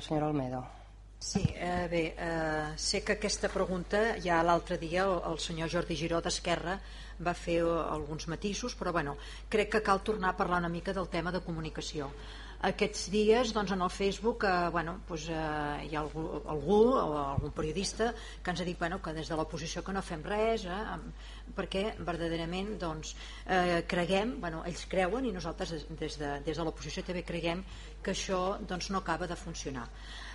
senyora Almedo. Sí, eh, bé, eh, sé que aquesta pregunta ja l'altre dia el, el senyor Jordi Giró d'Esquerra va fer alguns matisos, però bueno, crec que cal tornar a parlar una mica del tema de comunicació aquests dies doncs, en el Facebook eh, bueno, doncs, eh, hi ha algú, algú o algun periodista que ens ha dit bueno, que des de l'oposició que no fem res eh, perquè verdaderament doncs, eh, creguem, bueno, ells creuen i nosaltres des, de, des de l'oposició també creguem que això doncs, no acaba de funcionar.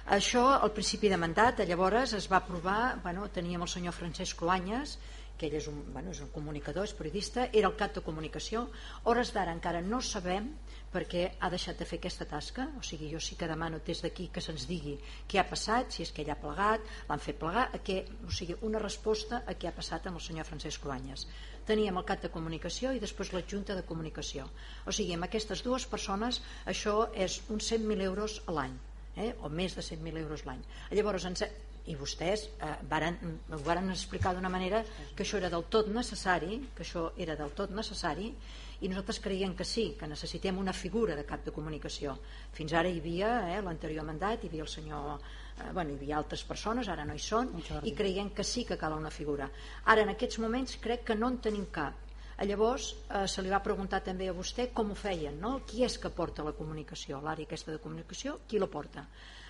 Això al principi de mandat llavors es va aprovar bueno, teníem el senyor Francesc Cloanyes que ell és un, bueno, és un comunicador, és periodista, era el cap de comunicació. Hores d'ara encara no sabem perquè ha deixat de fer aquesta tasca o sigui, jo sí que demano des d'aquí que se'ns digui què ha passat, si és que ell ha plegat l'han fet plegar, a què, o sigui, una resposta a què ha passat amb el senyor Francesc Cruanyes teníem el cap de comunicació i després l'adjunta de comunicació o sigui, amb aquestes dues persones això és uns 100.000 euros a l'any eh? o més de 100.000 euros l'any llavors ens, i vostès eh, varen, ho varen explicar d'una manera que això era del tot necessari que això era del tot necessari i nosaltres creiem que sí, que necessitem una figura de cap de comunicació. Fins ara hi havia eh, l'anterior mandat, hi havia el senyor eh, bueno, hi havia altres persones, ara no hi són i creiem que sí que cal una figura. Ara en aquests moments crec que no en tenim cap. Llavors eh, se li va preguntar també a vostè com ho feien, no? qui és que porta la comunicació, l'àrea aquesta de comunicació, qui la porta?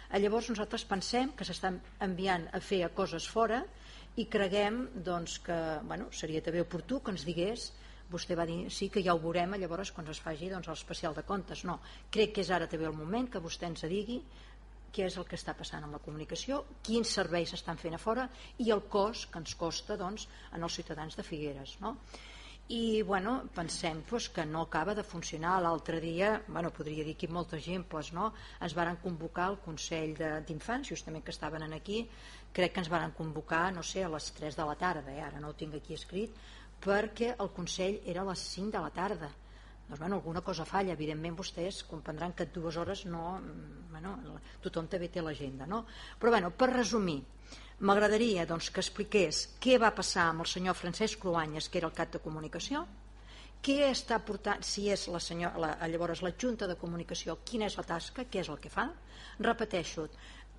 Llavors nosaltres pensem que s'estan enviant a fer a coses fora i creguem doncs, que bueno, seria també oportú que ens digués vostè va dir sí que ja ho veurem llavors quan es faci doncs, l'especial de comptes no, crec que és ara també el moment que vostè ens digui què és el que està passant amb la comunicació, quins serveis s'estan fent a fora i el cost que ens costa doncs, en els ciutadans de Figueres. No? I bueno, pensem pues, que no acaba de funcionar. L'altre dia, bueno, podria dir aquí molts exemples, no? ens varen convocar el Consell d'Infants, justament que estaven aquí, crec que ens varen convocar, no sé, a les 3 de la tarda, eh? ara no ho tinc aquí escrit, perquè el Consell era a les 5 de la tarda doncs bueno, alguna cosa falla evidentment vostès comprendran que dues hores no, mm, bueno, tothom també té l'agenda no? però bueno, per resumir m'agradaria doncs, que expliqués què va passar amb el senyor Francesc Cruanyes que era el cap de comunicació què està portant, si és la senyor, la, llavors la Junta de Comunicació, quina és la tasca, què és el que fa? Repeteixo,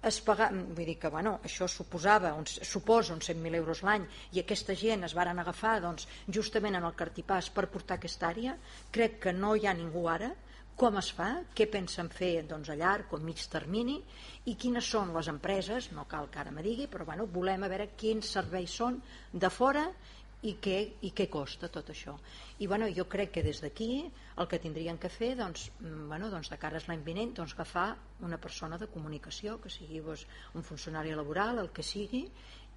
es paga, vull dir que bueno, això suposava uns, suposa uns 100.000 euros l'any i aquesta gent es varen agafar doncs, justament en el cartipàs per portar aquesta àrea. Crec que no hi ha ningú ara. Com es fa, què pensen fer doncs, a llarg o mig termini? I quines són les empreses, no cal que ara me digui però bueno, volem a veure quins serveis són de fora i què, i què costa tot això? I bueno, jo crec que des d'aquí el que tindrien que fer doncs, mm, bueno, doncs de cara a l'any vinent doncs, agafar una persona de comunicació que sigui doncs, un funcionari laboral el que sigui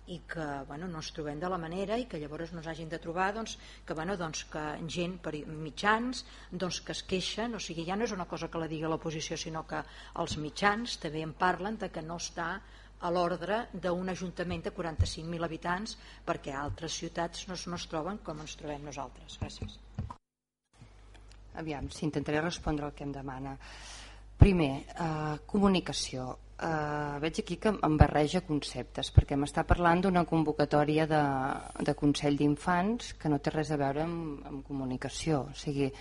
i que bueno, no ens trobem de la manera i que llavors no hagin de trobar doncs, que, bueno, doncs, que gent per mitjans doncs, que es queixen, o sigui ja no és una cosa que la digui l'oposició sinó que els mitjans també en parlen de que no està a l'ordre d'un ajuntament de 45.000 habitants perquè altres ciutats no, no es troben com ens trobem nosaltres. Gràcies. Aviam, si intentaré respondre el que em demana. Primer, eh, comunicació. Eh, veig aquí que em barreja conceptes perquè m'està parlant d'una convocatòria de, de Consell d'Infants que no té res a veure amb, amb comunicació. O sigui,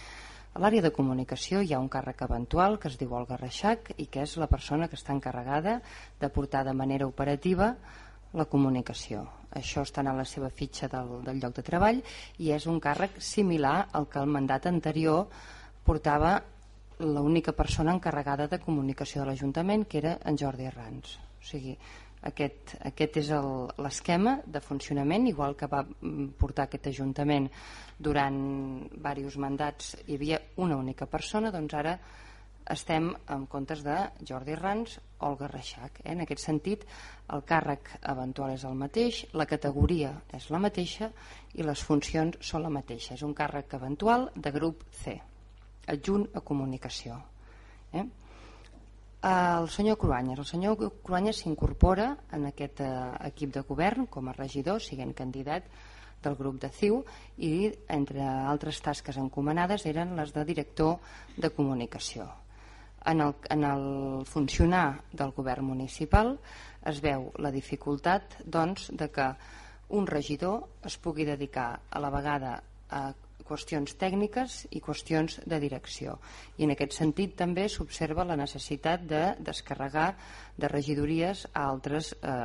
a l'àrea de comunicació hi ha un càrrec eventual que es diu Olga Reixac i que és la persona que està encarregada de portar de manera operativa la comunicació. Això està a la seva fitxa del, del lloc de treball i és un càrrec similar al que el mandat anterior portava l'única persona encarregada de comunicació de l'Ajuntament, que era en Jordi Arrans. O sigui, aquest, aquest és l'esquema de funcionament, igual que va portar aquest Ajuntament durant diversos mandats hi havia una única persona, doncs ara estem en comptes de Jordi Rans, Olga Reixac. Eh? En aquest sentit, el càrrec eventual és el mateix, la categoria és la mateixa i les funcions són la mateixa. És un càrrec eventual de grup C, adjunt a comunicació. Eh? El senyor Cruanyes. El senyor Cruanyes s'incorpora en aquest eh, equip de govern com a regidor, siguent candidat del grup de CIU i entre altres tasques encomanades eren les de director de comunicació. En el, en el funcionar del govern municipal es veu la dificultat doncs, de que un regidor es pugui dedicar a la vegada a qüestions tècniques i qüestions de direcció. I en aquest sentit també s'observa la necessitat de descarregar de regidories a altres eh,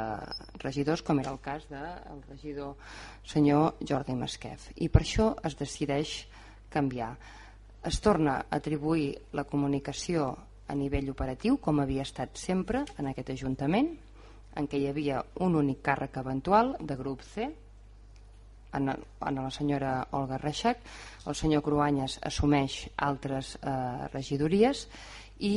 regidors, com era el cas del regidor senyor Jordi Masquef. I per això es decideix canviar. Es torna a atribuir la comunicació a nivell operatiu, com havia estat sempre en aquest Ajuntament, en què hi havia un únic càrrec eventual de grup C, en, en la senyora Olga Reixac, el senyor Cruanyes assumeix altres eh, regidories i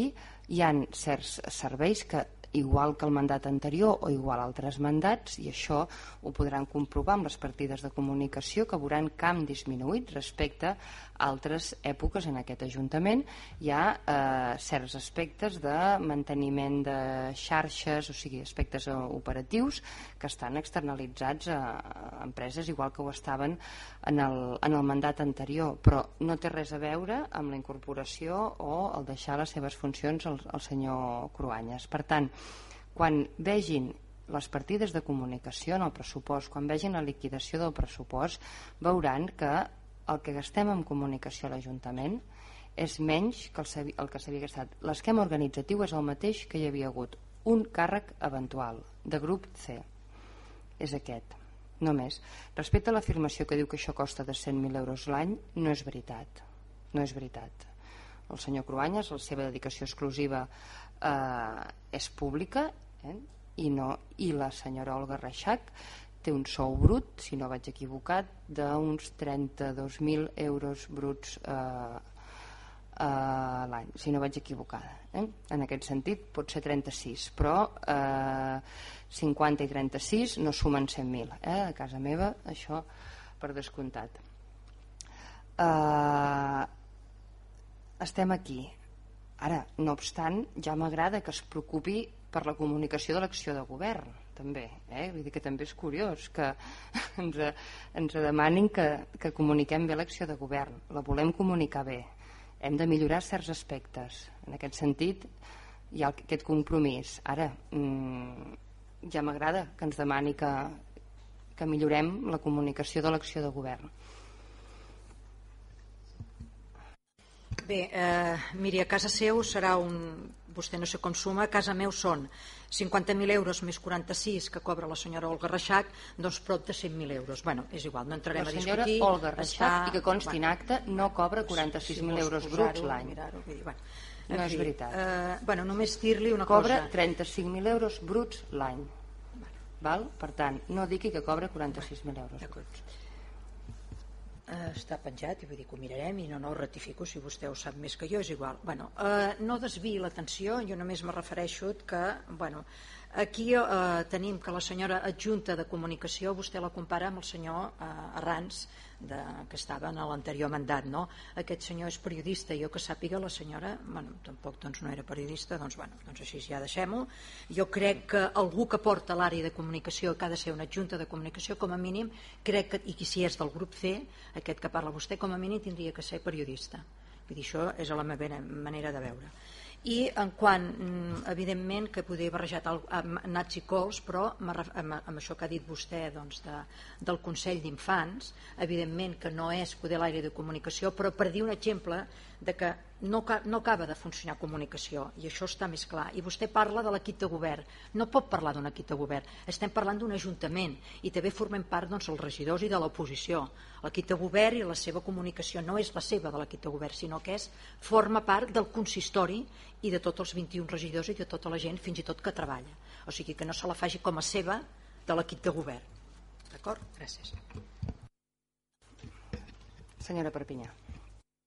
hi han certs serveis que igual que el mandat anterior o igual altres mandats i això ho podran comprovar amb les partides de comunicació que veuran camp disminuït respecte a altres èpoques en aquest Ajuntament. Hi ha eh, certs aspectes de manteniment de xarxes o sigui aspectes eh, operatius que estan externalitzats a, a empreses igual que ho estaven en el, en el mandat anterior. Però no té res a veure amb la incorporació o el deixar les seves funcions al, al senyor Cruanyes. Per tant quan vegin les partides de comunicació en el pressupost, quan vegin la liquidació del pressupost, veuran que el que gastem en comunicació a l'Ajuntament és menys que el, que s'havia gastat. L'esquema organitzatiu és el mateix que hi havia hagut. Un càrrec eventual de grup C. És aquest. No més. Respecte a l'afirmació que diu que això costa de 100.000 euros l'any, no és veritat. No és veritat. El senyor Cruanyes, la seva dedicació exclusiva eh, és pública eh, i, no, i la senyora Olga Reixac té un sou brut, si no vaig equivocat, d'uns 32.000 euros bruts eh, eh, l'any, si no vaig equivocada. Eh? En aquest sentit pot ser 36, però eh, 50 i 36 no sumen 100.000. Eh? A casa meva això per descomptat. Eh, estem aquí Ara, no obstant, ja m'agrada que es preocupi per la comunicació de l'acció de govern, també. Eh? Vull dir que també és curiós que ens, ens demanin que, que comuniquem bé l'acció de govern. La volem comunicar bé. Hem de millorar certs aspectes. En aquest sentit, hi ha aquest compromís. Ara, mmm, ja m'agrada que ens demani que, que millorem la comunicació de l'acció de govern. Bé, eh, miri, a casa seu serà un... Vostè no sé com suma, a casa meu són 50.000 euros més 46 que cobra la senyora Olga Reixac, doncs prop de 100.000 euros. Bueno, és igual, no entrarem a discutir. La senyora Olga Reixac, està... i que consti bueno, en acte, no cobra 46.000 si euros bruts l'any. Bueno, no és veritat. Eh, bueno, només dir-li una cobra cosa. Cobra 35.000 euros bruts l'any. Val? Per tant, no digui que cobra 46.000 euros bruts eh, està penjat i vull dir que ho mirarem i no, no ho ratifico si vostè ho sap més que jo, és igual. Bueno, eh, no desviï l'atenció jo només me refereixo que bueno, aquí eh, tenim que la senyora adjunta de comunicació vostè la compara amb el senyor eh, Arrans de, que estava en l'anterior mandat no? aquest senyor és periodista jo que sàpiga la senyora bueno, tampoc doncs, no era periodista doncs, bueno, doncs així ja deixem-ho. Jo crec que algú que porta l'àrea de comunicació que ha de ser una junta de comunicació com a mínim crec que, i si és del grup C aquest que parla vostè com a mínim tindria que ser periodista. Vull dir, això és la meva manera de veure i en quant, mm, evidentment, que podria barrejat el, amb nats i cols, però amb, amb, això que ha dit vostè doncs, de, del Consell d'Infants, evidentment que no és poder l'aire de comunicació, però per dir un exemple de que no, no acaba de funcionar comunicació i això està més clar. I vostè parla de l'equip de govern. No pot parlar d'un equip de govern. Estem parlant d'un ajuntament i també formem part doncs, els regidors i de l'oposició. L'equip de govern i la seva comunicació no és la seva de l'equip de govern sinó que és, forma part del consistori i de tots els 21 regidors i de tota la gent fins i tot que treballa. O sigui que no se la faci com a seva de l'equip de govern. D'acord? Gràcies. Senyora Perpinyà